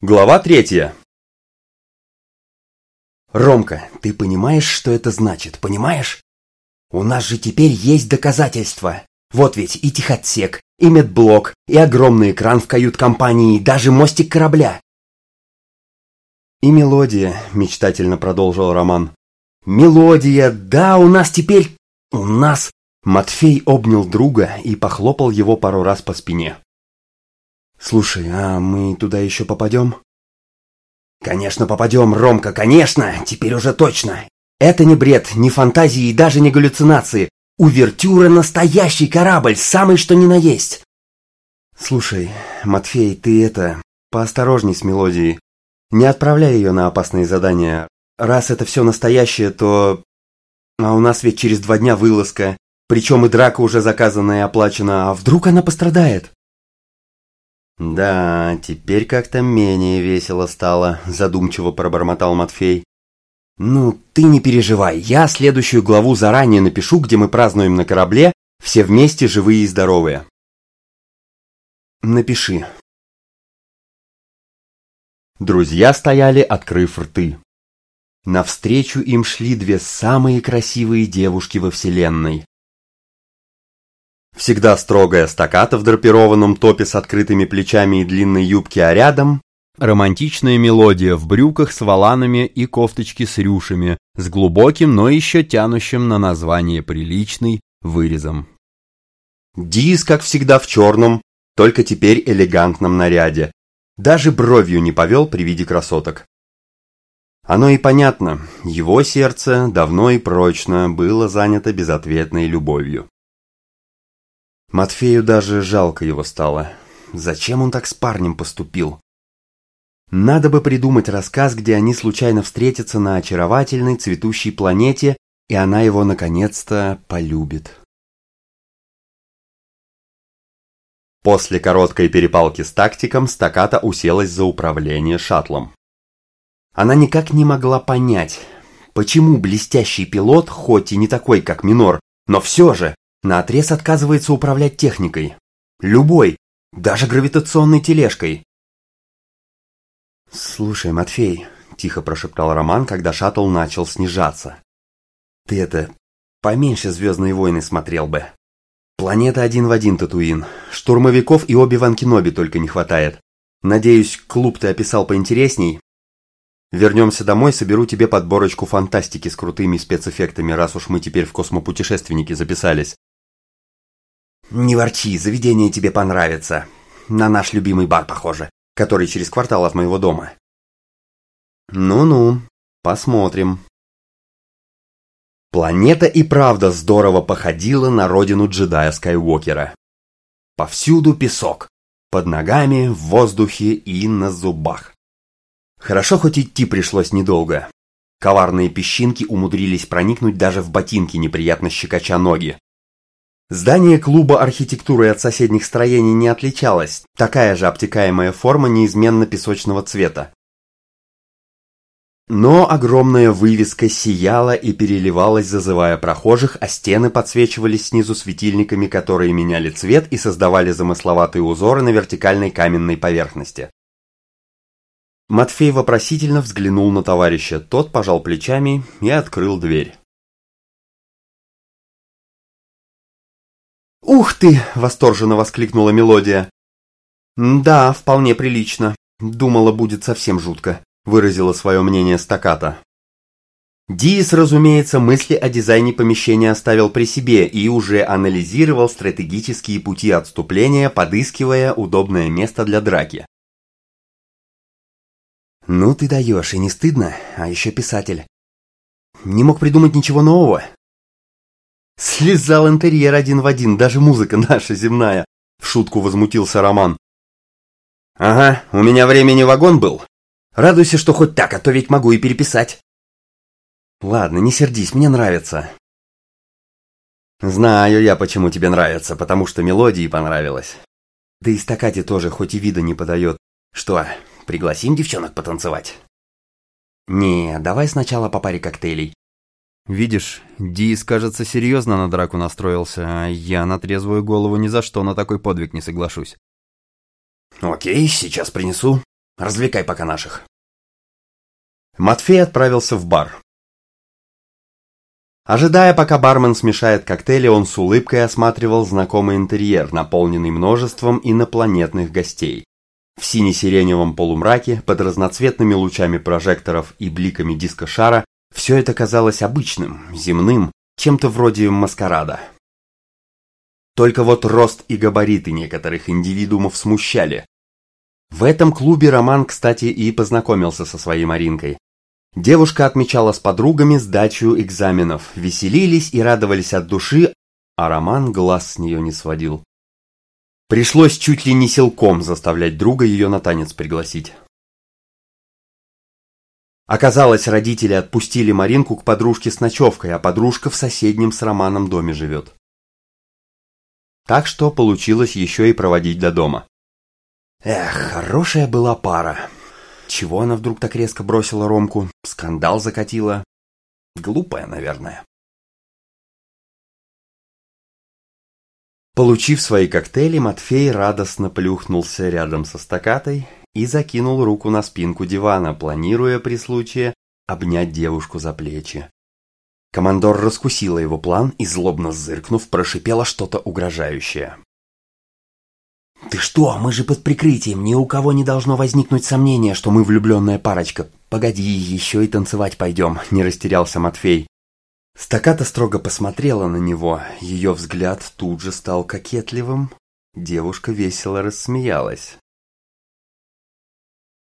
Глава третья. Ромка, ты понимаешь, что это значит, понимаешь? У нас же теперь есть доказательства. Вот ведь и техотсек, и медблок, и огромный экран в кают-компании, и даже мостик корабля. И мелодия, мечтательно продолжил Роман. Мелодия, да, у нас теперь... У нас... Матфей обнял друга и похлопал его пару раз по спине. «Слушай, а мы туда еще попадем?» «Конечно попадем, Ромка, конечно! Теперь уже точно! Это не бред, не фантазии и даже не галлюцинации. Увертюра — настоящий корабль, самый что ни на есть!» «Слушай, Матфей, ты это... поосторожней с мелодией. Не отправляй ее на опасные задания. Раз это все настоящее, то... А у нас ведь через два дня вылазка, причем и драка уже заказана и оплачена, а вдруг она пострадает?» «Да, теперь как-то менее весело стало», – задумчиво пробормотал Матфей. «Ну, ты не переживай, я следующую главу заранее напишу, где мы празднуем на корабле, все вместе живые и здоровые». «Напиши». Друзья стояли, открыв рты. Навстречу им шли две самые красивые девушки во вселенной. Всегда строгая стаката в драпированном топе с открытыми плечами и длинной юбке, а рядом романтичная мелодия в брюках с воланами и кофточке с рюшами, с глубоким, но еще тянущим на название приличный вырезом. Диз, как всегда, в черном, только теперь элегантном наряде. Даже бровью не повел при виде красоток. Оно и понятно, его сердце давно и прочно было занято безответной любовью. Матфею даже жалко его стало. Зачем он так с парнем поступил? Надо бы придумать рассказ, где они случайно встретятся на очаровательной цветущей планете, и она его наконец-то полюбит. После короткой перепалки с тактиком стаката уселась за управление шаттлом. Она никак не могла понять, почему блестящий пилот, хоть и не такой, как Минор, но все же наотрез отказывается управлять техникой. Любой, даже гравитационной тележкой. «Слушай, Матфей», – тихо прошептал Роман, когда шаттл начал снижаться. «Ты это, поменьше «Звездные войны» смотрел бы. Планета один в один, Татуин. Штурмовиков и Оби-Ван Кеноби только не хватает. Надеюсь, клуб ты описал поинтересней? Вернемся домой, соберу тебе подборочку фантастики с крутыми спецэффектами, раз уж мы теперь в космопутешественники записались. «Не ворчи, заведение тебе понравится. На наш любимый бар похоже, который через квартал от моего дома». «Ну-ну, посмотрим». Планета и правда здорово походила на родину джедая Скайуокера. Повсюду песок, под ногами, в воздухе и на зубах. Хорошо хоть идти пришлось недолго. Коварные песчинки умудрились проникнуть даже в ботинки, неприятно щекоча ноги. Здание клуба архитектуры от соседних строений не отличалось, такая же обтекаемая форма неизменно песочного цвета. Но огромная вывеска сияла и переливалась, зазывая прохожих, а стены подсвечивались снизу светильниками, которые меняли цвет и создавали замысловатые узоры на вертикальной каменной поверхности. Матфей вопросительно взглянул на товарища, тот пожал плечами и открыл дверь. «Ух ты!» – восторженно воскликнула мелодия. «Да, вполне прилично. Думала, будет совсем жутко», – выразила свое мнение стаката. Диис, разумеется, мысли о дизайне помещения оставил при себе и уже анализировал стратегические пути отступления, подыскивая удобное место для драки. «Ну ты даешь, и не стыдно, а еще писатель. Не мог придумать ничего нового?» Слезал интерьер один в один, даже музыка наша земная. В шутку возмутился Роман. Ага, у меня времени вагон был. Радуйся, что хоть так, а то ведь могу и переписать. Ладно, не сердись, мне нравится. Знаю я, почему тебе нравится, потому что мелодии понравилось. Да и стакате тоже, хоть и вида не подает. Что, пригласим девчонок потанцевать? Не, давай сначала по паре коктейлей. Видишь, Дис, кажется, серьезно на драку настроился, а я на трезвую голову ни за что на такой подвиг не соглашусь. Окей, сейчас принесу. Развлекай пока наших. Матфей отправился в бар. Ожидая, пока бармен смешает коктейли, он с улыбкой осматривал знакомый интерьер, наполненный множеством инопланетных гостей. В сине-сиреневом полумраке, под разноцветными лучами прожекторов и бликами дискошара, все это казалось обычным, земным, чем-то вроде маскарада. Только вот рост и габариты некоторых индивидуумов смущали. В этом клубе Роман, кстати, и познакомился со своей Маринкой. Девушка отмечала с подругами сдачу экзаменов, веселились и радовались от души, а Роман глаз с нее не сводил. Пришлось чуть ли не силком заставлять друга ее на танец пригласить. Оказалось, родители отпустили Маринку к подружке с ночевкой, а подружка в соседнем с Романом доме живет. Так что получилось еще и проводить до дома. Эх, хорошая была пара. Чего она вдруг так резко бросила Ромку? Скандал закатила? Глупая, наверное. Получив свои коктейли, Матфей радостно плюхнулся рядом со стакатой и закинул руку на спинку дивана, планируя при случае обнять девушку за плечи. Командор раскусила его план и, злобно зыркнув, прошипела что-то угрожающее. «Ты что? Мы же под прикрытием. Ни у кого не должно возникнуть сомнения, что мы влюбленная парочка. Погоди, еще и танцевать пойдем», — не растерялся Матфей. Стаката строго посмотрела на него. Ее взгляд тут же стал кокетливым. Девушка весело рассмеялась.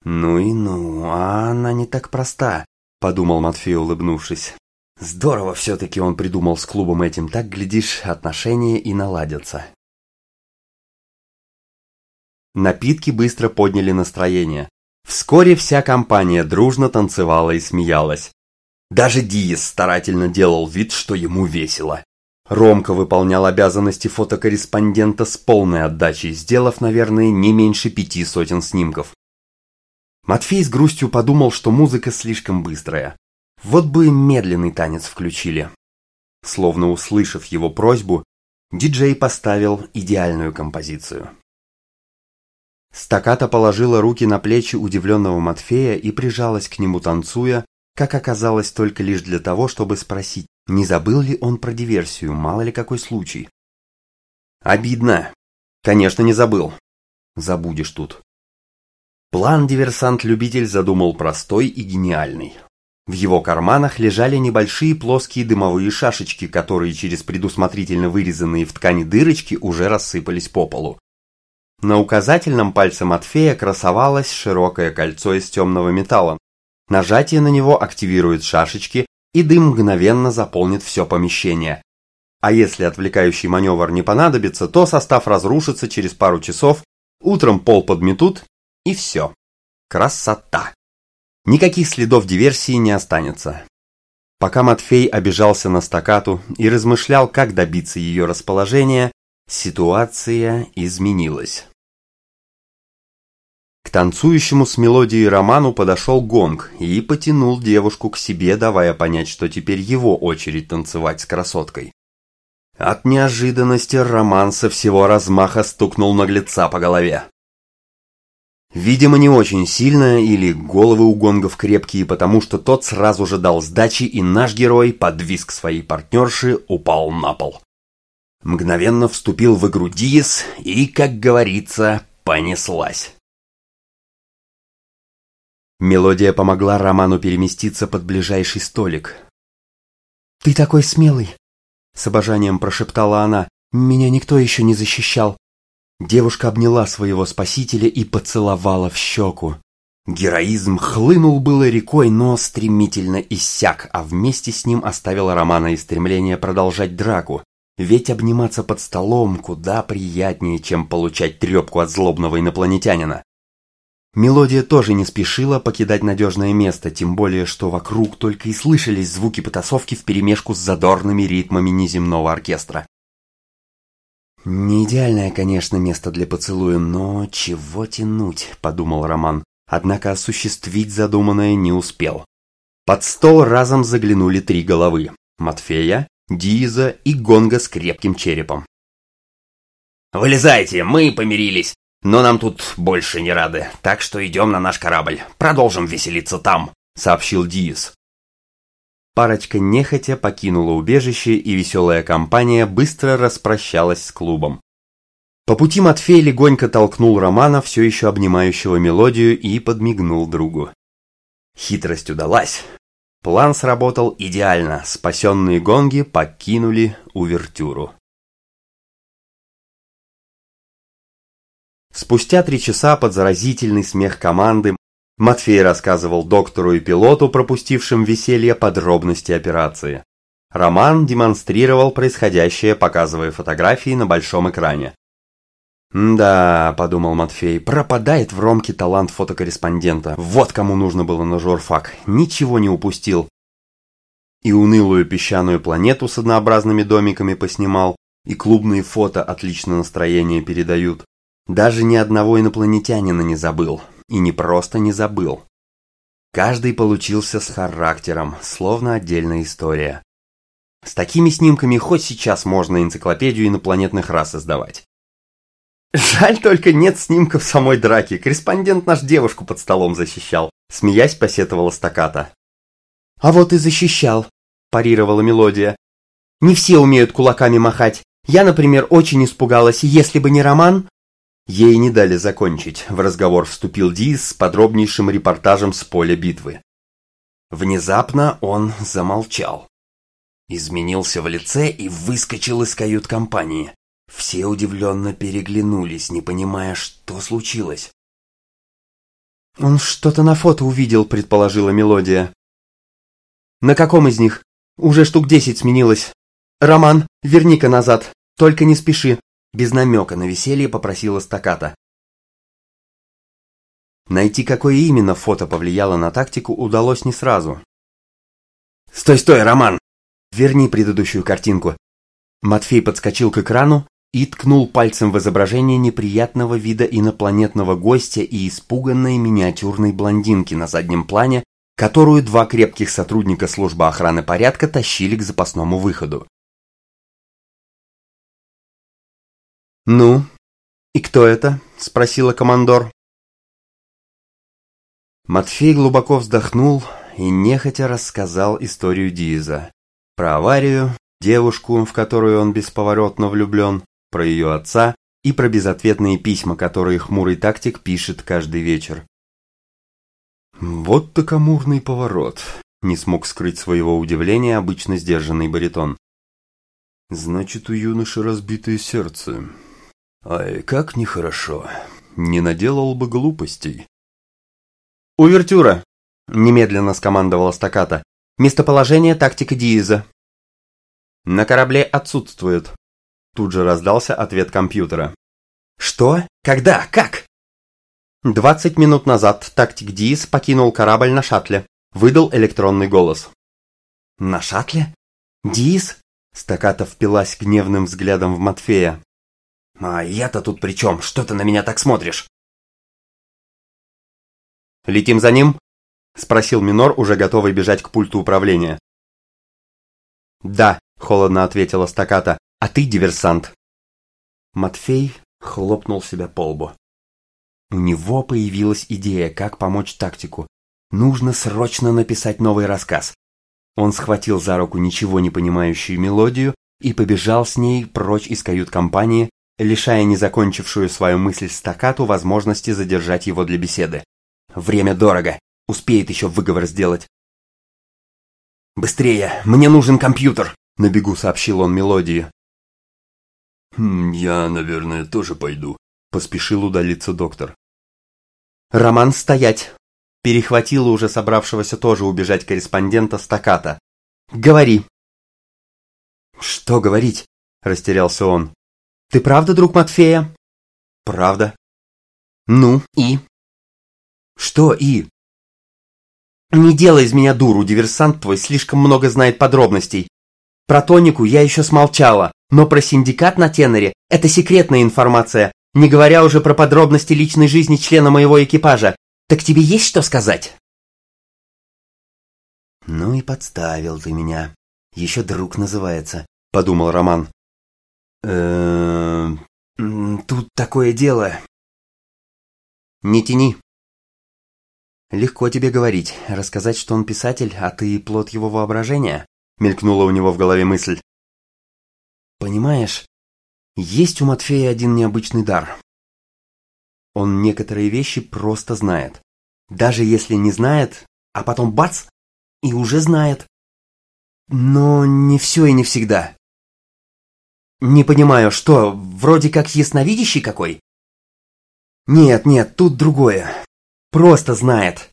«Ну и ну, а она не так проста», — подумал Матфей, улыбнувшись. «Здорово все-таки он придумал с клубом этим, так, глядишь, отношения и наладятся». Напитки быстро подняли настроение. Вскоре вся компания дружно танцевала и смеялась. Даже Диес старательно делал вид, что ему весело. Ромка выполнял обязанности фотокорреспондента с полной отдачей, сделав, наверное, не меньше пяти сотен снимков. Матфей с грустью подумал, что музыка слишком быстрая. Вот бы медленный танец включили. Словно услышав его просьбу, диджей поставил идеальную композицию. Стаката положила руки на плечи удивленного Матфея и прижалась к нему танцуя, как оказалось только лишь для того, чтобы спросить, не забыл ли он про диверсию, мало ли какой случай. Обидно. Конечно, не забыл. Забудешь тут. План диверсант-любитель задумал простой и гениальный. В его карманах лежали небольшие плоские дымовые шашечки, которые через предусмотрительно вырезанные в ткани дырочки уже рассыпались по полу. На указательном пальце Матфея красовалось широкое кольцо из темного металла. Нажатие на него активирует шашечки, и дым мгновенно заполнит все помещение. А если отвлекающий маневр не понадобится, то состав разрушится через пару часов, утром пол подметут, и все. Красота! Никаких следов диверсии не останется. Пока Матфей обижался на стакату и размышлял, как добиться ее расположения, ситуация изменилась. К танцующему с мелодией роману подошел гонг и потянул девушку к себе, давая понять, что теперь его очередь танцевать с красоткой. От неожиданности Роман со всего размаха стукнул наглеца по голове. Видимо, не очень сильно, или головы у гонгов крепкие, потому что тот сразу же дал сдачи, и наш герой, под визг своей партнерши, упал на пол. Мгновенно вступил в игру Диес и, как говорится, понеслась. Мелодия помогла Роману переместиться под ближайший столик. «Ты такой смелый!» С обожанием прошептала она. «Меня никто еще не защищал!» Девушка обняла своего спасителя и поцеловала в щеку. Героизм хлынул было рекой, но стремительно иссяк, а вместе с ним оставила Романа и стремление продолжать драку. Ведь обниматься под столом куда приятнее, чем получать трепку от злобного инопланетянина. Мелодия тоже не спешила покидать надежное место, тем более, что вокруг только и слышались звуки потасовки вперемешку с задорными ритмами неземного оркестра. «Не идеальное, конечно, место для поцелуя, но чего тянуть?» – подумал Роман, однако осуществить задуманное не успел. Под стол разом заглянули три головы – Матфея, Диза и Гонга с крепким черепом. «Вылезайте, мы помирились!» Но нам тут больше не рады, так что идем на наш корабль. Продолжим веселиться там», — сообщил Диас. Парочка нехотя покинула убежище, и веселая компания быстро распрощалась с клубом. По пути Матфей легонько толкнул Романа, все еще обнимающего мелодию, и подмигнул другу. Хитрость удалась. План сработал идеально, спасенные гонги покинули увертюру. Спустя три часа под заразительный смех команды Матфей рассказывал доктору и пилоту, пропустившим веселье, подробности операции. Роман демонстрировал происходящее, показывая фотографии на большом экране. «Да», — подумал Матфей, — «пропадает в Ромке талант фотокорреспондента. Вот кому нужно было на журфак. Ничего не упустил». И унылую песчаную планету с однообразными домиками поснимал, и клубные фото отлично настроение передают. Даже ни одного инопланетянина не забыл. И не просто не забыл. Каждый получился с характером, словно отдельная история. С такими снимками хоть сейчас можно энциклопедию инопланетных рас издавать. Жаль только нет снимков самой драки. Корреспондент наш девушку под столом защищал. Смеясь, посетовала стаката. А вот и защищал, парировала мелодия. Не все умеют кулаками махать. Я, например, очень испугалась, если бы не Роман... Ей не дали закончить. В разговор вступил Диз с подробнейшим репортажем с поля битвы. Внезапно он замолчал. Изменился в лице и выскочил из кают-компании. Все удивленно переглянулись, не понимая, что случилось. «Он что-то на фото увидел», — предположила Мелодия. «На каком из них? Уже штук десять сменилось. Роман, верни-ка назад, только не спеши», — без намека на веселье попросила стаката. Найти, какое именно фото повлияло на тактику, удалось не сразу. «Стой, стой, Роман! Верни предыдущую картинку!» Матфей подскочил к экрану, и ткнул пальцем в изображение неприятного вида инопланетного гостя и испуганной миниатюрной блондинки на заднем плане, которую два крепких сотрудника службы охраны порядка тащили к запасному выходу. «Ну, и кто это?» – спросила командор. Матфей глубоко вздохнул и нехотя рассказал историю Диза. Про аварию, девушку, в которую он бесповоротно влюблен, про ее отца и про безответные письма, которые хмурый тактик пишет каждый вечер. «Вот так амурный поворот», — не смог скрыть своего удивления обычно сдержанный баритон. «Значит, у юноши разбитое сердце. Ай, как нехорошо. Не наделал бы глупостей». «Увертюра!» — немедленно скомандовала стаката. «Местоположение тактика Дииза». «На корабле отсутствует», Тут же раздался ответ компьютера. «Что? Когда? Как?» Двадцать минут назад тактик Диис покинул корабль на шаттле. Выдал электронный голос. «На шаттле? Диис?» Стаката впилась гневным взглядом в Матфея. «А я-то тут при чем? Что ты на меня так смотришь?» «Летим за ним?» Спросил Минор, уже готовый бежать к пульту управления. «Да», — холодно ответила стаката. А ты диверсант. Матфей хлопнул себя по лбу. У него появилась идея, как помочь тактику. Нужно срочно написать новый рассказ. Он схватил за руку ничего не понимающую мелодию и побежал с ней прочь из кают-компании, лишая незакончившую свою мысль стакату возможности задержать его для беседы. Время дорого, успеет еще выговор сделать. «Быстрее, мне нужен компьютер!» — на бегу сообщил он мелодию. Хм, «Я, наверное, тоже пойду», — поспешил удалиться доктор. «Роман, стоять!» Перехватила уже собравшегося тоже убежать корреспондента стаката. «Говори!» «Что говорить?» – растерялся он. «Ты правда друг Матфея?» «Правда». «Ну, и?» «Что и?» «Не делай из меня дуру, диверсант твой слишком много знает подробностей. Про тонику я еще смолчала, но про синдикат на теноре – это секретная информация, не говоря уже про подробности личной жизни члена моего экипажа. Так тебе есть что сказать?» «Ну и подставил ты меня. Еще друг называется», – подумал Роман. «Эээ... Тут такое дело. Не тяни. Легко тебе говорить, рассказать, что он писатель, а ты плод его воображения, мелькнула у него в голове мысль. Понимаешь, есть у Матфея один необычный дар. Он некоторые вещи просто знает. Даже если не знает, а потом бац, и уже знает. Но не все и не всегда. Не понимаю, что, вроде как ясновидящий какой? Нет, нет, тут другое. Просто знает.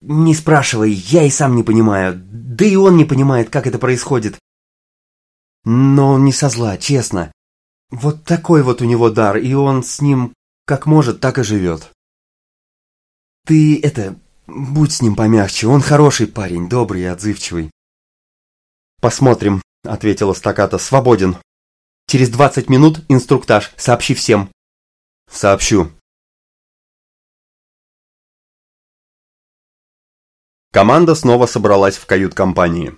Не спрашивай, я и сам не понимаю. Да и он не понимает, как это происходит. Но он не со зла, честно. Вот такой вот у него дар, и он с ним как может, так и живет. Ты это, будь с ним помягче, он хороший парень, добрый и отзывчивый. Посмотрим, ответила стаката, свободен. Через двадцать минут инструктаж, сообщи всем. Сообщу. Команда снова собралась в кают-компании.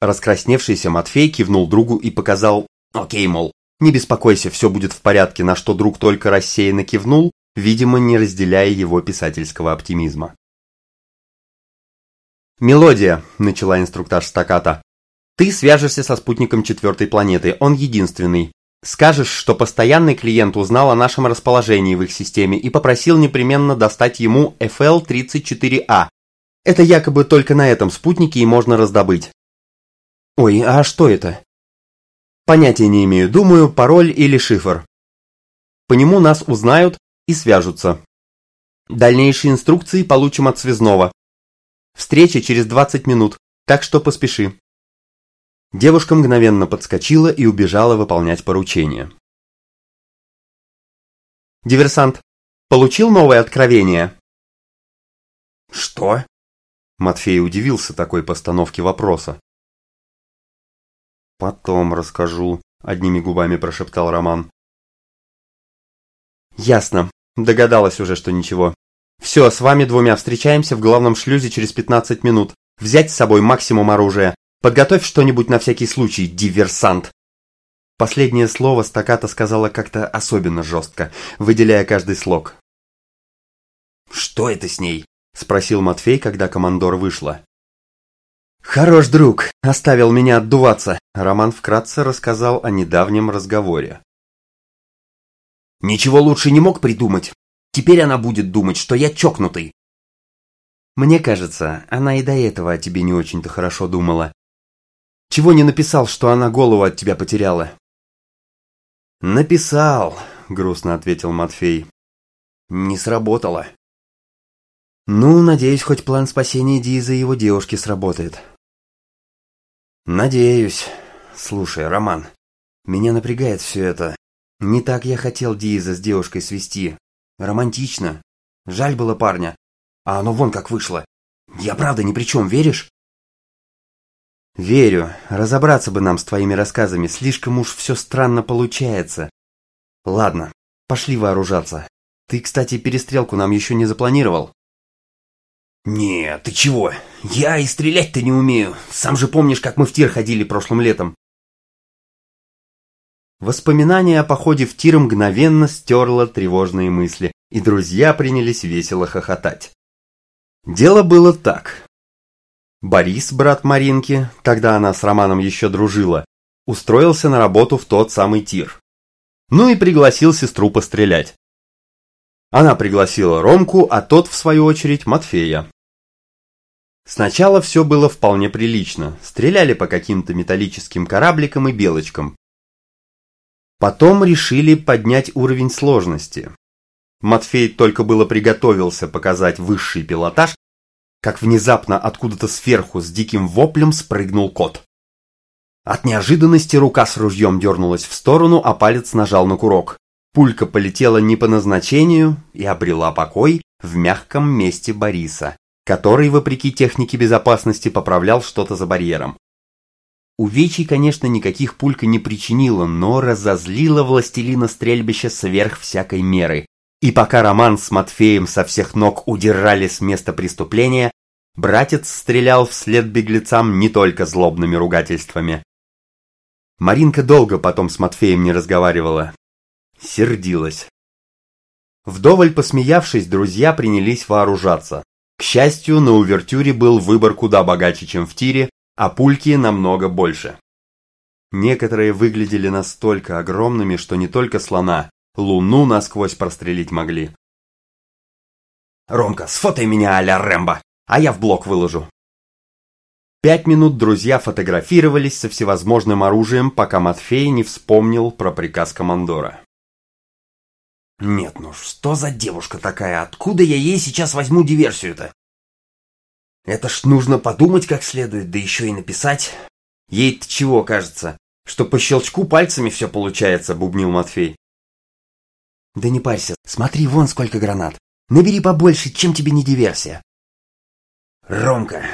Раскрасневшийся Матфей кивнул другу и показал «Окей, мол, не беспокойся, все будет в порядке», на что друг только рассеянно кивнул, видимо, не разделяя его писательского оптимизма. «Мелодия», – начала инструктаж стаката. «Ты свяжешься со спутником четвертой планеты, он единственный. Скажешь, что постоянный клиент узнал о нашем расположении в их системе и попросил непременно достать ему FL-34A. Это якобы только на этом спутнике и можно раздобыть. Ой, а что это? Понятия не имею, думаю, пароль или шифр. По нему нас узнают и свяжутся. Дальнейшие инструкции получим от связного. Встреча через 20 минут, так что поспеши. Девушка мгновенно подскочила и убежала выполнять поручение. Диверсант, получил новое откровение? Что? Матфей удивился такой постановке вопроса. «Потом расскажу», – одними губами прошептал Роман. «Ясно. Догадалась уже, что ничего. Все, с вами двумя встречаемся в главном шлюзе через 15 минут. Взять с собой максимум оружия. Подготовь что-нибудь на всякий случай, диверсант». Последнее слово стаката сказала как-то особенно жестко, выделяя каждый слог. «Что это с ней?» – спросил Матфей, когда командор вышла. «Хорош друг, оставил меня отдуваться», – Роман вкратце рассказал о недавнем разговоре. «Ничего лучше не мог придумать. Теперь она будет думать, что я чокнутый». «Мне кажется, она и до этого о тебе не очень-то хорошо думала. Чего не написал, что она голову от тебя потеряла?» «Написал», – грустно ответил Матфей. «Не сработало». «Ну, надеюсь, хоть план спасения Диза и его девушки сработает». «Надеюсь. Слушай, Роман, меня напрягает все это. Не так я хотел Диза с девушкой свести. Романтично. Жаль было парня. А оно вон как вышло. Я правда ни при чем, веришь?» «Верю. Разобраться бы нам с твоими рассказами. Слишком уж все странно получается. Ладно, пошли вооружаться. Ты, кстати, перестрелку нам еще не запланировал?» «Не, ты чего? Я и стрелять-то не умею. Сам же помнишь, как мы в тир ходили прошлым летом». Воспоминание о походе в тир мгновенно стерло тревожные мысли, и друзья принялись весело хохотать. Дело было так. Борис, брат Маринки, тогда она с Романом еще дружила, устроился на работу в тот самый тир. Ну и пригласил сестру пострелять. Она пригласила Ромку, а тот, в свою очередь, Матфея. Сначала все было вполне прилично, стреляли по каким-то металлическим корабликам и белочкам. Потом решили поднять уровень сложности. Матфей только было приготовился показать высший пилотаж, как внезапно откуда-то сверху с диким воплем спрыгнул кот. От неожиданности рука с ружьем дернулась в сторону, а палец нажал на курок. Пулька полетела не по назначению и обрела покой в мягком месте Бориса который, вопреки технике безопасности, поправлял что-то за барьером. Увечий, конечно, никаких пулька не причинила, но разозлила властелина стрельбища сверх всякой меры. И пока Роман с Матфеем со всех ног удирали с места преступления, братец стрелял вслед беглецам не только злобными ругательствами. Маринка долго потом с Матфеем не разговаривала. Сердилась. Вдоволь посмеявшись, друзья принялись вооружаться. К счастью, на увертюре был выбор куда богаче, чем в тире, а пульки намного больше. Некоторые выглядели настолько огромными, что не только слона, луну насквозь прострелить могли. «Ромка, сфотай меня а-ля Рэмбо, а я в блок выложу». Пять минут друзья фотографировались со всевозможным оружием, пока Матфей не вспомнил про приказ командора. «Нет, ну что за девушка такая? Откуда я ей сейчас возьму диверсию-то?» «Это ж нужно подумать как следует, да еще и написать. Ей-то чего кажется? Что по щелчку пальцами все получается», — бубнил Матфей. «Да не парься, смотри, вон сколько гранат. Набери побольше, чем тебе не диверсия. Ромка,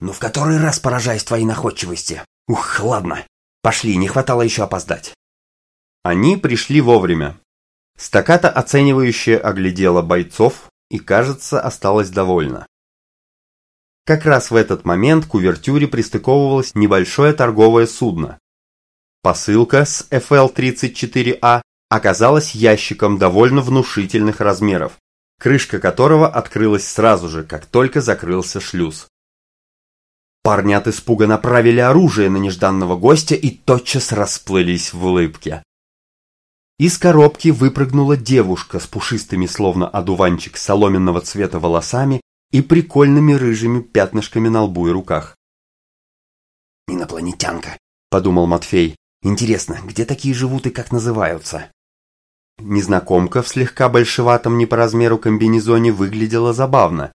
ну в который раз поражаюсь твоей находчивости? Ух, ладно. Пошли, не хватало еще опоздать. Они пришли вовремя. Стаката оценивающе оглядела бойцов и, кажется, осталась довольна. Как раз в этот момент к увертюре пристыковывалось небольшое торговое судно. Посылка с FL-34A оказалась ящиком довольно внушительных размеров крышка которого открылась сразу же, как только закрылся шлюз. Парни от испуга направили оружие на нежданного гостя и тотчас расплылись в улыбке. Из коробки выпрыгнула девушка с пушистыми, словно одуванчик, соломенного цвета волосами и прикольными рыжими пятнышками на лбу и руках. «Инопланетянка», — подумал Матфей. «Интересно, где такие живут и как называются?» Незнакомка в слегка большеватом не по размеру комбинезоне выглядела забавно.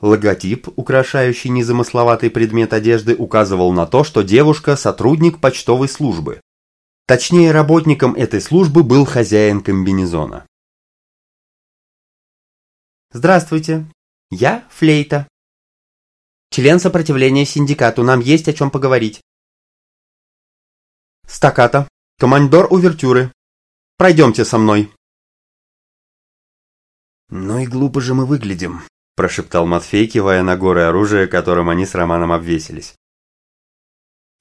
Логотип, украшающий незамысловатый предмет одежды, указывал на то, что девушка – сотрудник почтовой службы. Точнее, работником этой службы был хозяин комбинезона. Здравствуйте, я Флейта. Член сопротивления синдикату, нам есть о чем поговорить. Стаката, командор увертюры, Пройдемте со мной». «Ну и глупо же мы выглядим», – прошептал Матфей, кивая на горы оружия, которым они с Романом обвесились.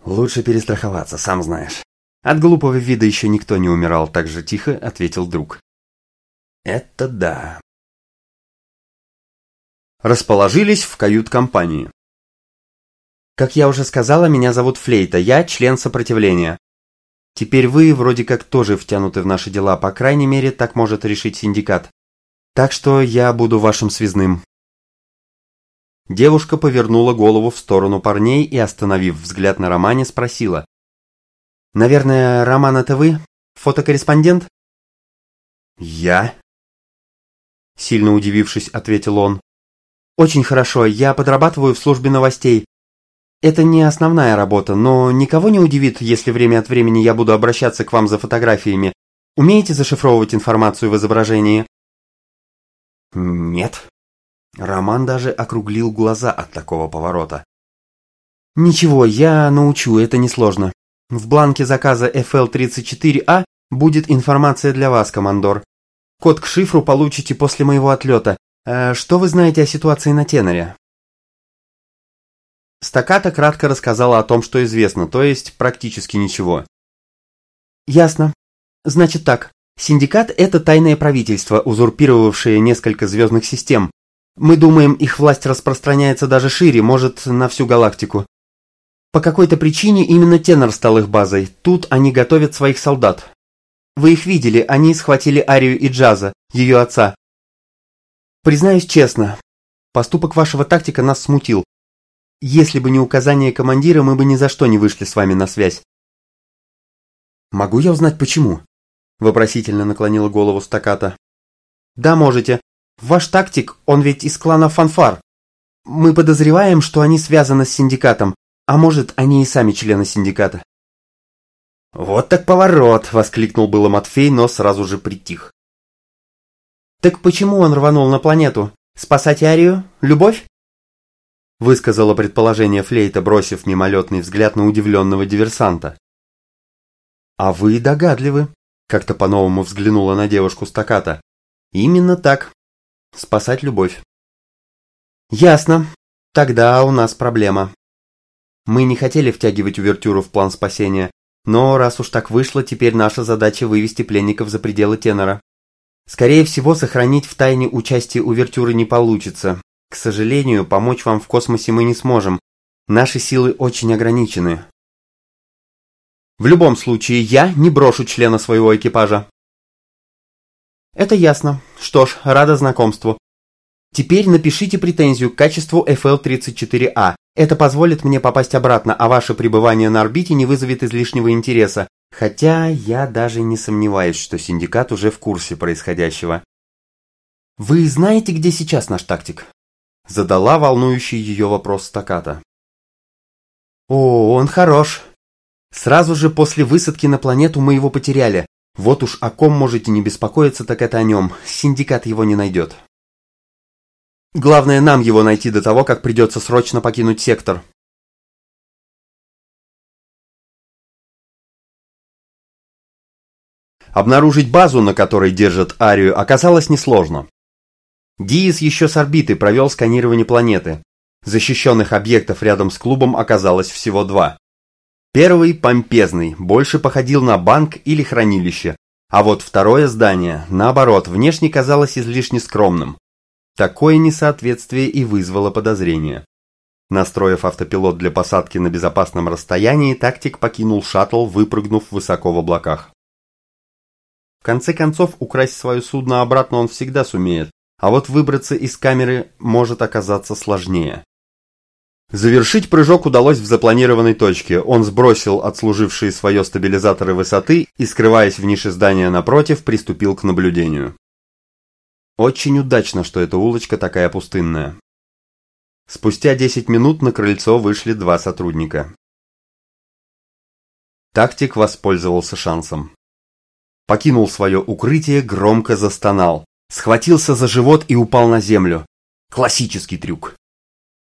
«Лучше перестраховаться, сам знаешь. От глупого вида еще никто не умирал, так же тихо ответил друг». «Это да». Расположились в кают-компании. «Как я уже сказала, меня зовут Флейта, я член сопротивления. Теперь вы вроде как тоже втянуты в наши дела, по крайней мере, так может решить синдикат. Так что я буду вашим связным». Девушка повернула голову в сторону парней и, остановив взгляд на Романе, спросила. «Наверное, Роман, это вы? Фотокорреспондент?» «Я?» Сильно удивившись, ответил он. «Очень хорошо, я подрабатываю в службе новостей. Это не основная работа, но никого не удивит, если время от времени я буду обращаться к вам за фотографиями. Умеете зашифровывать информацию в изображении? Нет. Роман даже округлил глаза от такого поворота. Ничего, я научу, это несложно. В бланке заказа FL34A будет информация для вас, командор. Код к шифру получите после моего отлета. А что вы знаете о ситуации на теноре? Стаката кратко рассказала о том, что известно, то есть практически ничего. Ясно. Значит так, синдикат – это тайное правительство, узурпировавшее несколько звездных систем. Мы думаем, их власть распространяется даже шире, может, на всю галактику. По какой-то причине именно Тенор стал их базой. Тут они готовят своих солдат. Вы их видели, они схватили Арию и Джаза, ее отца. Признаюсь честно, поступок вашего тактика нас смутил. Если бы не указание командира, мы бы ни за что не вышли с вами на связь. Могу я узнать почему? Вопросительно наклонила голову стаката. Да, можете. Ваш тактик, он ведь из клана Фанфар. Мы подозреваем, что они связаны с синдикатом, а может, они и сами члены синдиката. Вот так поворот, воскликнул было Матфей, но сразу же притих. Так почему он рванул на планету? Спасать Арию? Любовь? Высказала предположение Флейта, бросив мимолетный взгляд на удивленного диверсанта. «А вы догадливы», — как-то по-новому взглянула на девушку стаката. «Именно так. Спасать любовь». «Ясно. Тогда у нас проблема. Мы не хотели втягивать увертюру в план спасения, но раз уж так вышло, теперь наша задача вывести пленников за пределы тенора. Скорее всего, сохранить в тайне участие увертюры не получится. К сожалению, помочь вам в космосе мы не сможем. Наши силы очень ограничены. В любом случае, я не брошу члена своего экипажа. Это ясно. Что ж, рада знакомству. Теперь напишите претензию к качеству FL-34A. Это позволит мне попасть обратно, а ваше пребывание на орбите не вызовет излишнего интереса. Хотя я даже не сомневаюсь, что синдикат уже в курсе происходящего. «Вы знаете, где сейчас наш тактик?» Задала волнующий ее вопрос стаката. «О, он хорош. Сразу же после высадки на планету мы его потеряли. Вот уж о ком можете не беспокоиться, так это о нем. Синдикат его не найдет». «Главное нам его найти до того, как придется срочно покинуть сектор», Обнаружить базу, на которой держат Арию, оказалось несложно. Диис еще с орбиты провел сканирование планеты. Защищенных объектов рядом с клубом оказалось всего два. Первый, помпезный, больше походил на банк или хранилище, а вот второе здание, наоборот, внешне казалось излишне скромным. Такое несоответствие и вызвало подозрение. Настроив автопилот для посадки на безопасном расстоянии, тактик покинул шаттл, выпрыгнув высоко в облаках. В конце концов, украсть свое судно обратно он всегда сумеет, а вот выбраться из камеры может оказаться сложнее. Завершить прыжок удалось в запланированной точке. Он сбросил отслужившие свое стабилизаторы высоты и, скрываясь в нише здания напротив, приступил к наблюдению. Очень удачно, что эта улочка такая пустынная. Спустя 10 минут на крыльцо вышли два сотрудника. Тактик воспользовался шансом покинул свое укрытие, громко застонал, схватился за живот и упал на землю. Классический трюк.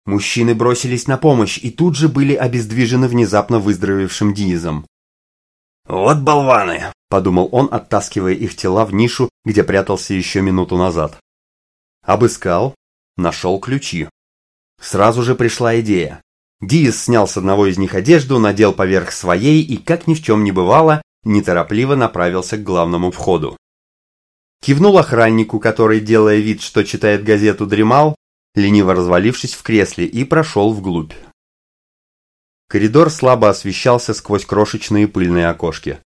Мужчины бросились на помощь и тут же были обездвижены внезапно выздоровевшим Диизом. «Вот болваны!» – подумал он, оттаскивая их тела в нишу, где прятался еще минуту назад. Обыскал, нашел ключи. Сразу же пришла идея. Диис снял с одного из них одежду, надел поверх своей и, как ни в чем не бывало, неторопливо направился к главному входу. Кивнул охраннику, который, делая вид, что читает газету, дремал, лениво развалившись в кресле, и прошел вглубь. Коридор слабо освещался сквозь крошечные пыльные окошки.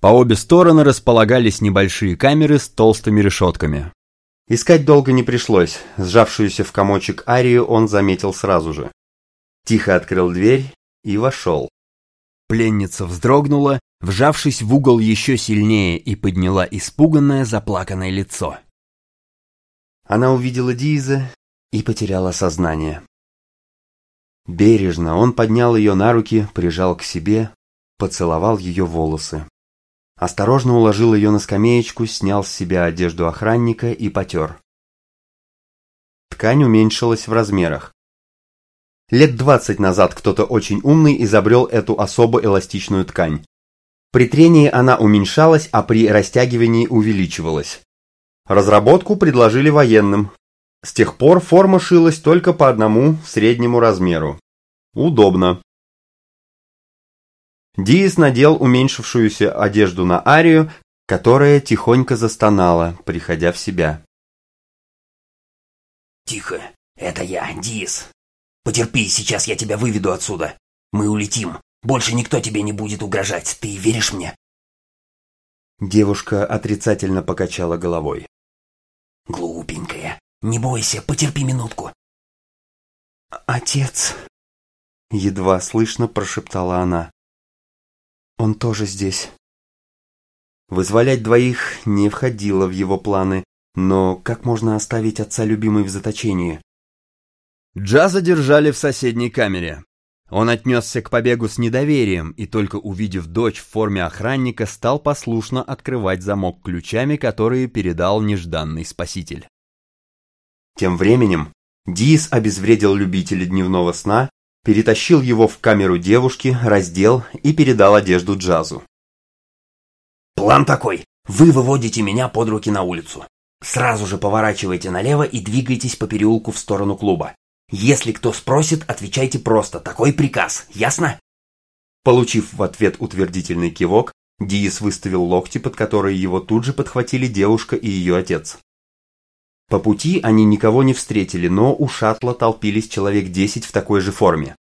По обе стороны располагались небольшие камеры с толстыми решетками. Искать долго не пришлось, сжавшуюся в комочек Арию он заметил сразу же. Тихо открыл дверь и вошел. Пленница вздрогнула, вжавшись в угол еще сильнее и подняла испуганное заплаканное лицо. Она увидела Диза и потеряла сознание. Бережно он поднял ее на руки, прижал к себе, поцеловал ее волосы. Осторожно уложил ее на скамеечку, снял с себя одежду охранника и потер. Ткань уменьшилась в размерах. Лет двадцать назад кто-то очень умный изобрел эту особо эластичную ткань. При трении она уменьшалась, а при растягивании увеличивалась. Разработку предложили военным. С тех пор форма шилась только по одному среднему размеру. Удобно. Диис надел уменьшившуюся одежду на Арию, которая тихонько застонала, приходя в себя. «Тихо, это я, Диис», Потерпи, сейчас я тебя выведу отсюда. Мы улетим. Больше никто тебе не будет угрожать. Ты веришь мне?» Девушка отрицательно покачала головой. «Глупенькая. Не бойся, потерпи минутку». «Отец...» Едва слышно прошептала она. «Он тоже здесь». Вызволять двоих не входило в его планы, но как можно оставить отца любимой в заточении? Джаза держали в соседней камере. Он отнесся к побегу с недоверием и только увидев дочь в форме охранника, стал послушно открывать замок ключами, которые передал нежданный спаситель. Тем временем Диис обезвредил любителя дневного сна, перетащил его в камеру девушки, раздел и передал одежду Джазу. «План такой. Вы выводите меня под руки на улицу. Сразу же поворачивайте налево и двигайтесь по переулку в сторону клуба. Если кто спросит, отвечайте просто. Такой приказ. Ясно? Получив в ответ утвердительный кивок, Диис выставил локти, под которые его тут же подхватили девушка и ее отец. По пути они никого не встретили, но у шаттла толпились человек десять в такой же форме.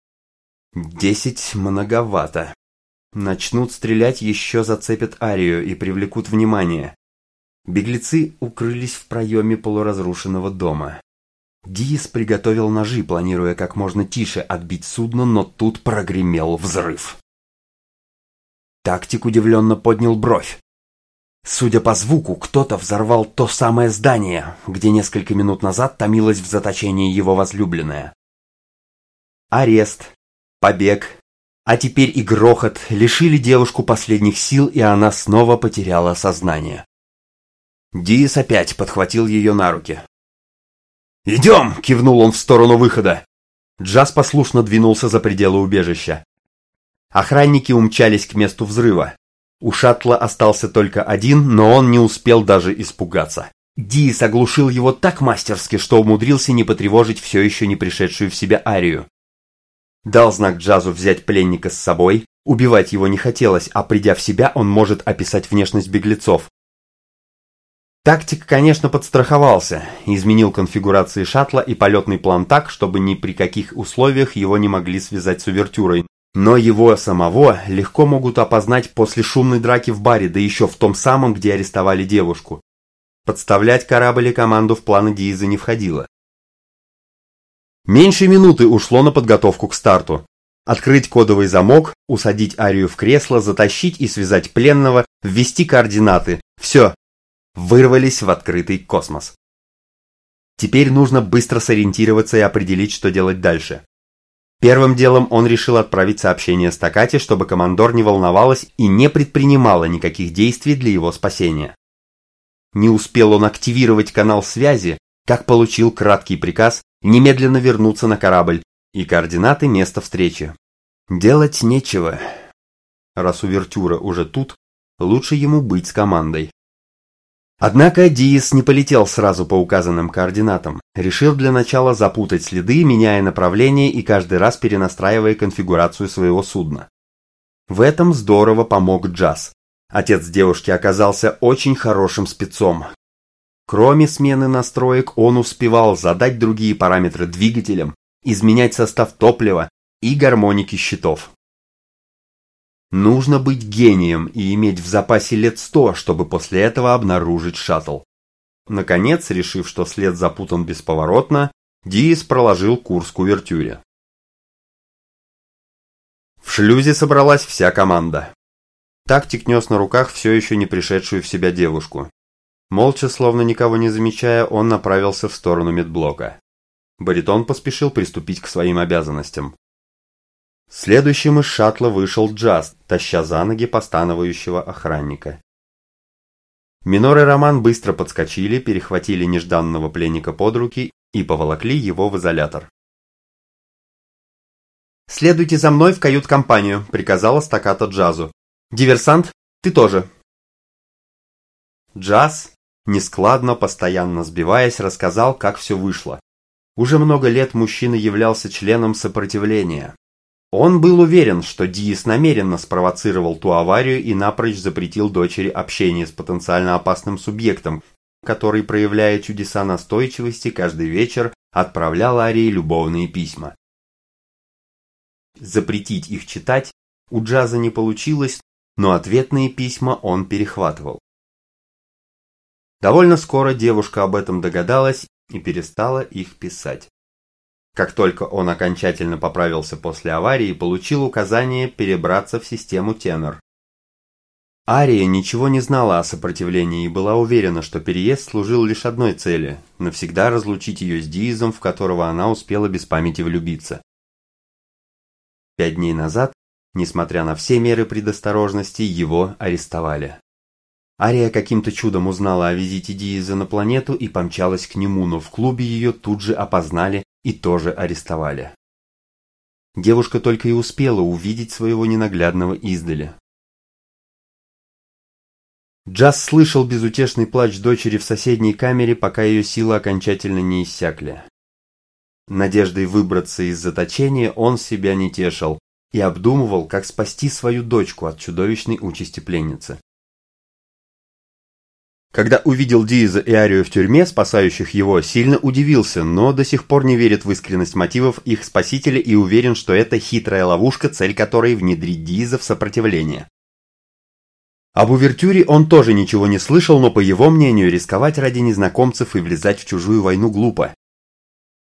Десять многовато. Начнут стрелять, еще зацепят Арию и привлекут внимание. Беглецы укрылись в проеме полуразрушенного дома. Диис приготовил ножи, планируя как можно тише отбить судно, но тут прогремел взрыв. Тактик удивленно поднял бровь. Судя по звуку, кто-то взорвал то самое здание, где несколько минут назад томилась в заточении его возлюбленная. Арест, побег, а теперь и грохот лишили девушку последних сил, и она снова потеряла сознание. Диас опять подхватил ее на руки. «Идем!» – кивнул он в сторону выхода. Джаз послушно двинулся за пределы убежища. Охранники умчались к месту взрыва. У шаттла остался только один, но он не успел даже испугаться. Диис оглушил его так мастерски, что умудрился не потревожить все еще не пришедшую в себя Арию. Дал знак Джазу взять пленника с собой, убивать его не хотелось, а придя в себя, он может описать внешность беглецов. Тактик, конечно, подстраховался, изменил конфигурации шаттла и полетный план так, чтобы ни при каких условиях его не могли связать с увертюрой, но его самого легко могут опознать после шумной драки в баре, да еще в том самом, где арестовали девушку. Подставлять корабль и команду в планы Дииза не входило. Меньше минуты ушло на подготовку к старту. Открыть кодовый замок, усадить Арию в кресло, затащить и связать пленного, ввести координаты. Все. Вырвались в открытый космос. Теперь нужно быстро сориентироваться и определить, что делать дальше. Первым делом он решил отправить сообщение Стакате, чтобы командор не волновалась и не предпринимала никаких действий для его спасения. Не успел он активировать канал связи, как получил краткий приказ немедленно вернуться на корабль и координаты места встречи. Делать нечего. Раз увертюра уже тут, лучше ему быть с командой. Однако Диис не полетел сразу по указанным координатам, решил для начала запутать следы, меняя направление и каждый раз перенастраивая конфигурацию своего судна. В этом здорово помог Джаз. Отец девушки оказался очень хорошим спецом. Кроме смены настроек, он успевал задать другие параметры двигателям, изменять состав топлива и гармоники щитов. Нужно быть гением и иметь в запасе лет сто, чтобы после этого обнаружить шаттл. Наконец, решив, что след запутан бесповоротно, Диис проложил курс к увертюре. В шлюзе собралась вся команда. Тактик нес на руках все еще не пришедшую в себя девушку. Молча, словно никого не замечая, он направился в сторону медблока. Баритон поспешил приступить к своим обязанностям. Следующим из шаттла вышел Джаст, таща за ноги постановающего охранника. Минор и Роман быстро подскочили, перехватили нежданного пленника под руки и поволокли его в изолятор. «Следуйте за мной в кают-компанию», — приказала стаката Джазу. «Диверсант, ты тоже». Джаз, нескладно, постоянно сбиваясь, рассказал, как все вышло. Уже много лет мужчина являлся членом сопротивления, он был уверен, что Диис намеренно спровоцировал ту аварию и напрочь запретил дочери общение с потенциально опасным субъектом, который, проявляя чудеса настойчивости, каждый вечер отправлял Арии любовные письма. Запретить их читать у Джаза не получилось, но ответные письма он перехватывал. Довольно скоро девушка об этом догадалась и перестала их писать. Как только он окончательно поправился после аварии, получил указание перебраться в систему Тенор. Ария ничего не знала о сопротивлении и была уверена, что переезд служил лишь одной цели – навсегда разлучить ее с Диизом, в которого она успела без памяти влюбиться. Пять дней назад, несмотря на все меры предосторожности, его арестовали. Ария каким-то чудом узнала о визите Дииза на планету и помчалась к нему, но в клубе ее тут же опознали и тоже арестовали. Девушка только и успела увидеть своего ненаглядного издали. Джаз слышал безутешный плач дочери в соседней камере, пока ее силы окончательно не иссякли. Надеждой выбраться из заточения он себя не тешил. и обдумывал, как спасти свою дочку от чудовищной участи пленницы. Когда увидел Дииза и Арию в тюрьме, спасающих его, сильно удивился, но до сих пор не верит в искренность мотивов их спасителя и уверен, что это хитрая ловушка, цель которой внедрить Дииза в сопротивление. Об увертюре он тоже ничего не слышал, но по его мнению рисковать ради незнакомцев и влезать в чужую войну глупо.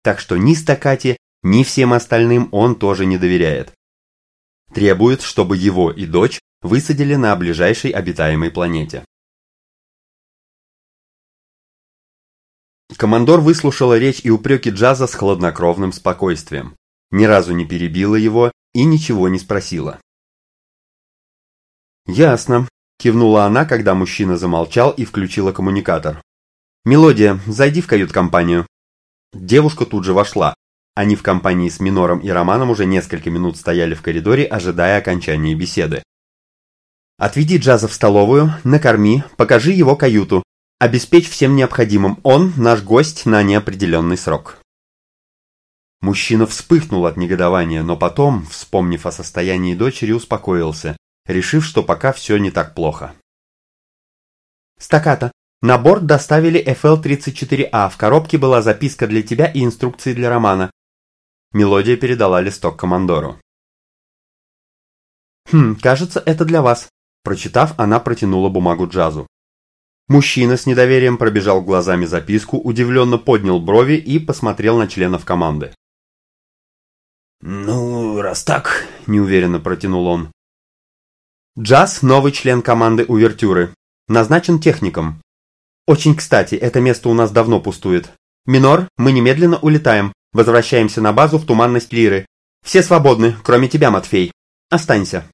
Так что ни Стакате, ни всем остальным он тоже не доверяет. Требует, чтобы его и дочь высадили на ближайшей обитаемой планете. Командор выслушала речь и упреки Джаза с хладнокровным спокойствием. Ни разу не перебила его и ничего не спросила. «Ясно», – кивнула она, когда мужчина замолчал и включила коммуникатор. «Мелодия, зайди в кают-компанию». Девушка тут же вошла. Они в компании с Минором и Романом уже несколько минут стояли в коридоре, ожидая окончания беседы. «Отведи Джаза в столовую, накорми, покажи его каюту. Обеспечь всем необходимым. Он наш гость на неопределенный срок». Мужчина вспыхнул от негодования, но потом, вспомнив о состоянии дочери, успокоился, решив, что пока все не так плохо. «Стаката, на борт доставили FL-34A, в коробке была записка для тебя и инструкции для Романа». Мелодия передала листок командору. «Хм, кажется, это для вас», Прочитав, она протянула бумагу Джазу. Мужчина с недоверием пробежал глазами записку, удивленно поднял брови и посмотрел на членов команды. «Ну, раз так», – неуверенно протянул он. Джаз – новый член команды Увертюры. Назначен техником. Очень кстати, это место у нас давно пустует. Минор, мы немедленно улетаем. Возвращаемся на базу в туманность Лиры. Все свободны, кроме тебя, Матфей. Останься.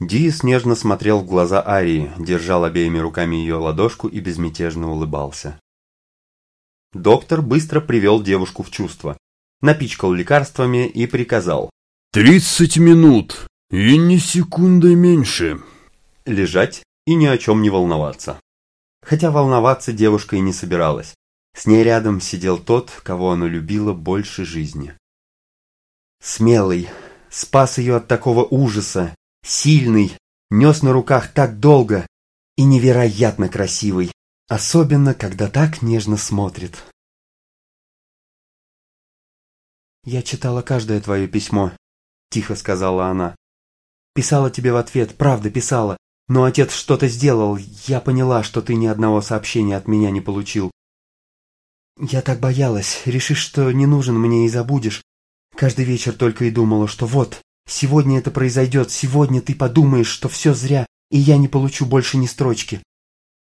Диас нежно смотрел в глаза Арии, держал обеими руками ее ладошку и безмятежно улыбался. Доктор быстро привел девушку в чувство, напичкал лекарствами и приказал. «Тридцать минут, и ни секунды меньше». Лежать и ни о чем не волноваться. Хотя волноваться девушка и не собиралась. С ней рядом сидел тот, кого она любила больше жизни. Смелый, спас ее от такого ужаса, сильный, нес на руках так долго и невероятно красивый, особенно когда так нежно смотрит. «Я читала каждое твое письмо», — тихо сказала она. «Писала тебе в ответ, правда писала, но отец что-то сделал, я поняла, что ты ни одного сообщения от меня не получил. Я так боялась, решишь, что не нужен мне и забудешь. Каждый вечер только и думала, что вот, Сегодня это произойдет, сегодня ты подумаешь, что все зря, и я не получу больше ни строчки.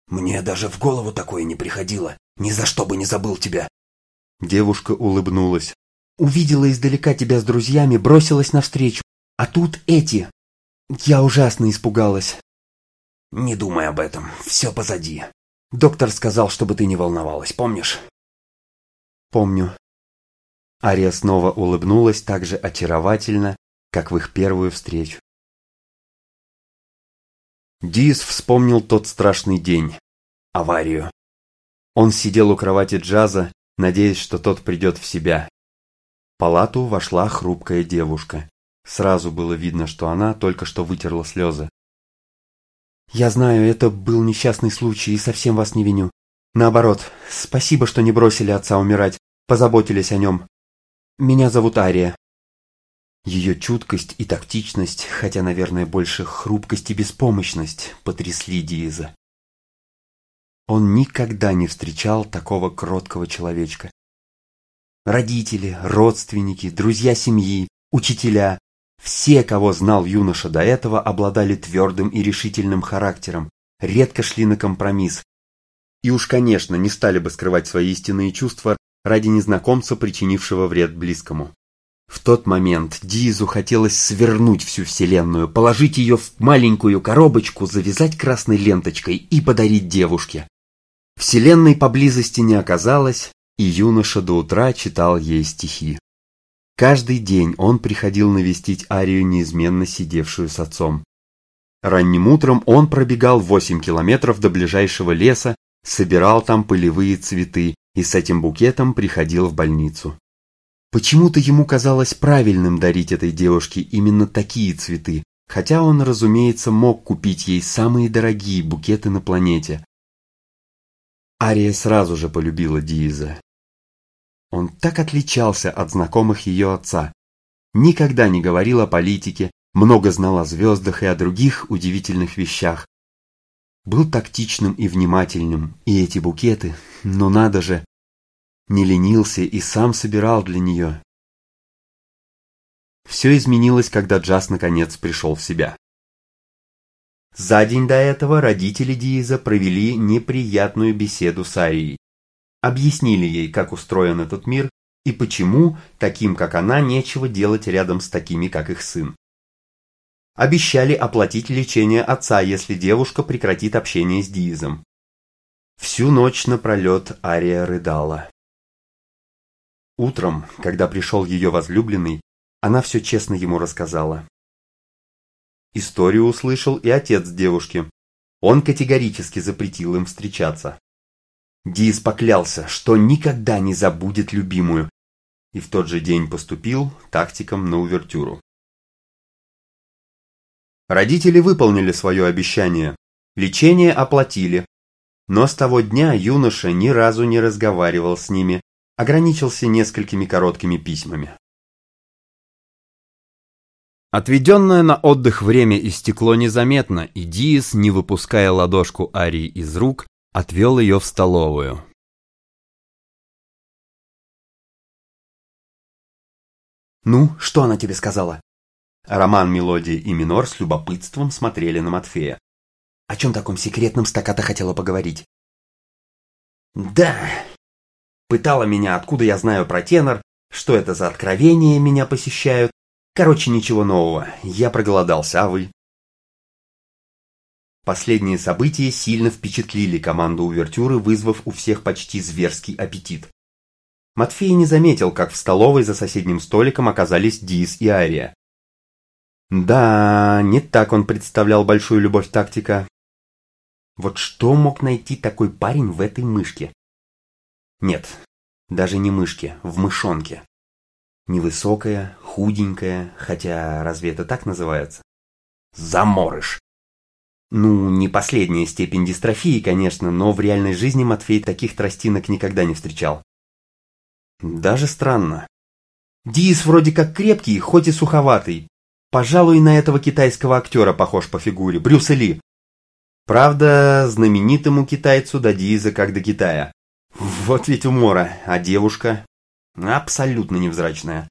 Мне даже в голову такое не приходило. Ни за что бы не забыл тебя. Девушка улыбнулась. Увидела издалека тебя с друзьями, бросилась навстречу. А тут эти. Я ужасно испугалась. Не думай об этом, все позади. Доктор сказал, чтобы ты не волновалась, помнишь? Помню. Ария снова улыбнулась так же очаровательно, как в их первую встречу. Диас вспомнил тот страшный день, аварию. Он сидел у кровати Джаза, надеясь, что тот придет в себя. В палату вошла хрупкая девушка. Сразу было видно, что она только что вытерла слезы. «Я знаю, это был несчастный случай и совсем вас не виню. Наоборот, спасибо, что не бросили отца умирать, позаботились о нем. Меня зовут Ария. Ее чуткость и тактичность, хотя, наверное, больше хрупкость и беспомощность, потрясли Диеза. Он никогда не встречал такого кроткого человечка. Родители, родственники, друзья семьи, учителя, все, кого знал юноша до этого, обладали твердым и решительным характером, редко шли на компромисс. И уж, конечно, не стали бы скрывать свои истинные чувства ради незнакомца, причинившего вред близкому. В тот момент Дизу хотелось свернуть всю вселенную, положить ее в маленькую коробочку, завязать красной ленточкой и подарить девушке. Вселенной поблизости не оказалось, и юноша до утра читал ей стихи. Каждый день он приходил навестить Арию, неизменно сидевшую с отцом. Ранним утром он пробегал 8 километров до ближайшего леса, собирал там пылевые цветы и с этим букетом приходил в больницу. Почему-то ему казалось правильным дарить этой девушке именно такие цветы, хотя он, разумеется, мог купить ей самые дорогие букеты на планете. Ария сразу же полюбила Дииза. Он так отличался от знакомых ее отца. Никогда не говорил о политике, много знал о звездах и о других удивительных вещах. Был тактичным и внимательным, и эти букеты, ну надо же, не ленился и сам собирал для нее. Все изменилось, когда Джаз наконец пришел в себя. За день до этого родители Дииза провели неприятную беседу с Арией. Объяснили ей, как устроен этот мир и почему таким, как она, нечего делать рядом с такими, как их сын. Обещали оплатить лечение отца, если девушка прекратит общение с Диизом. Всю ночь напролет Ария рыдала. Утром, когда пришел ее возлюбленный, она все честно ему рассказала. Историю услышал и отец девушки. Он категорически запретил им встречаться. Диис поклялся, что никогда не забудет любимую, и в тот же день поступил тактиком на увертюру. Родители выполнили свое обещание, лечение оплатили, но с того дня юноша ни разу не разговаривал с ними, ограничился несколькими короткими письмами. Отведенное на отдых время истекло незаметно, и Диас, не выпуская ладошку Арии из рук, отвел ее в столовую. «Ну, что она тебе сказала?» Роман, мелодия и минор с любопытством смотрели на Матфея. «О чем таком секретном стаката хотела поговорить?» «Да...» Пытала меня, откуда я знаю про тенор, что это за откровения меня посещают, Короче, ничего нового. Я проголодался, а вы? Последние события сильно впечатлили команду увертюры, вызвав у всех почти зверский аппетит. Матфей не заметил, как в столовой за соседним столиком оказались Дис и Ария. Да, не так он представлял большую любовь тактика. Вот что мог найти такой парень в этой мышке? Нет, даже не мышке, в мышонке. Невысокая, худенькая, хотя разве это так называется? Заморыш. Ну, не последняя степень дистрофии, конечно, но в реальной жизни Матфей таких тростинок никогда не встречал. Даже странно. Диис вроде как крепкий, хоть и суховатый. Пожалуй, на этого китайского актера похож по фигуре, Брюса Ли. Правда, знаменитому китайцу до Дииза как до Китая. Вот ведь умора, а девушка абсолютно невзрачная.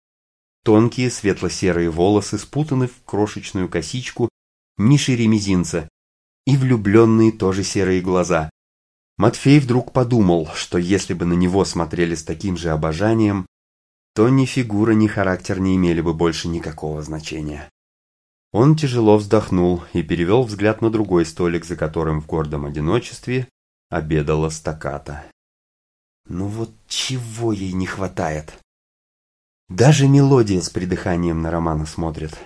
Тонкие светло-серые волосы спутаны в крошечную косичку, не шире мизинца, и влюбленные тоже серые глаза. Матфей вдруг подумал, что если бы на него смотрели с таким же обожанием, то ни фигура, ни характер не имели бы больше никакого значения. Он тяжело вздохнул и перевел взгляд на другой столик, за которым в гордом одиночестве обедала стаката. Ну вот чего ей не хватает? Даже мелодия с придыханием на Романа смотрит.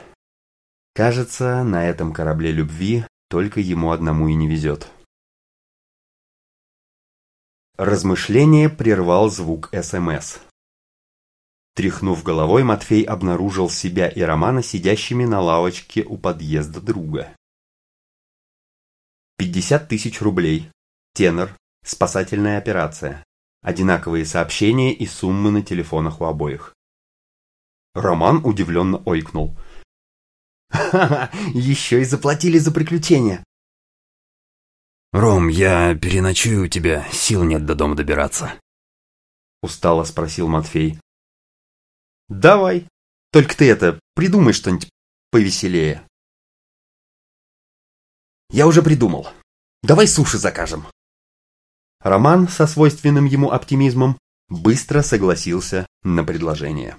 Кажется, на этом корабле любви только ему одному и не везет. Размышление прервал звук СМС. Тряхнув головой, Матфей обнаружил себя и Романа сидящими на лавочке у подъезда друга. Пятьдесят тысяч рублей. Тенор. Спасательная операция. Одинаковые сообщения и суммы на телефонах у обоих. Роман удивленно ойкнул. «Ха-ха, еще и заплатили за приключения!» «Ром, я переночую у тебя, сил нет до дома добираться», — устало спросил Матфей. «Давай, только ты это, придумай что-нибудь повеселее». «Я уже придумал. Давай суши закажем». Роман со свойственным ему оптимизмом быстро согласился на предложение.